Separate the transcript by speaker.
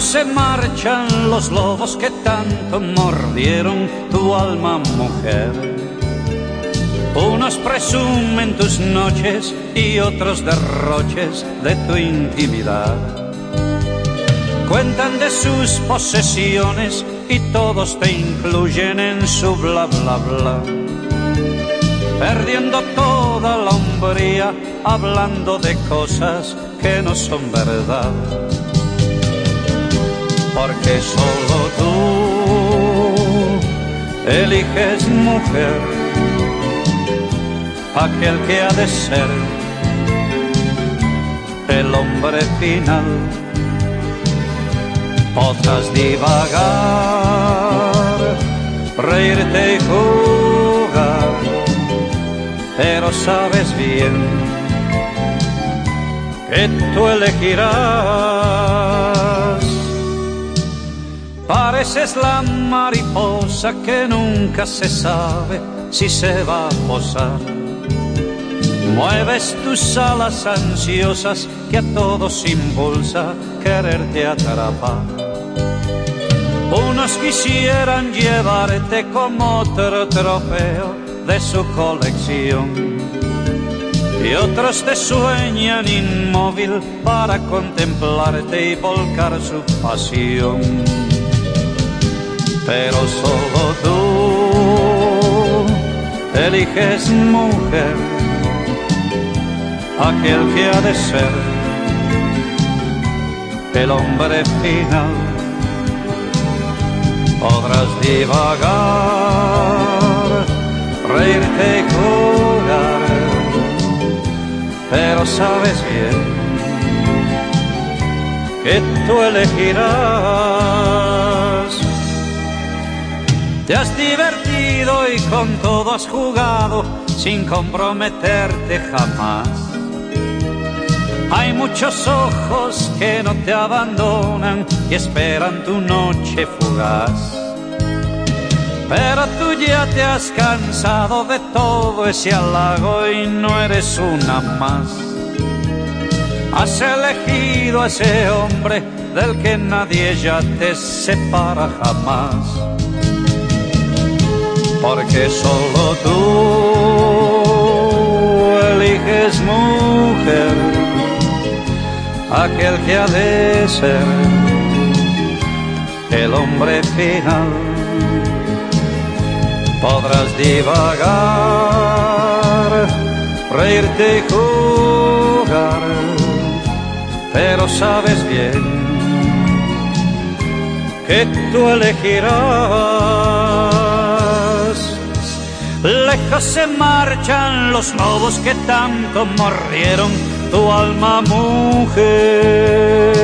Speaker 1: Se marchan los lobos que tanto mordieron tu alma, mujer. Unos presumen tus noches y otros derroches de tu intimidad. Cuentan de sus posesiones y todos te incluyen en su bla bla bla. Perdiendo toda la hombría, hablando de cosas que no son verdad porque solo tú eliges mujer, aquel que ha de ser el hombre final. Podrás divagar, reírte y jugar, pero sabes bien que tú elegirás Pareces la mariposa que nunca se sabe si se va a posar. Mueves tus alas ansiosas que a todos impulsa quererte atrapar. Unos quisieran llevarte como otro trofeo de su colección. Y otros te sueñan inmóvil para contemplarte y volcar su pasión pero solo tú eliges mujer, aquel que ha de ser el hombre final. Podrás divagar, reírte y jugar, pero sabes bien que tú elegirás te has divertido y con todo has jugado sin comprometerte jamás. Hay muchos ojos que no te abandonan y esperan tu noche fugaz. Pero tú ya te has cansado de todo ese halago y no eres una más. Has elegido a ese hombre del que nadie ya te separa jamás porque solo tú eliges mujer, aquel que ha de ser el hombre final. Podrás divagar, reírte y jugar, pero sabes bien que tú elegirás Lejos se marchan los lobos que tanto mordieron tu alma mujer.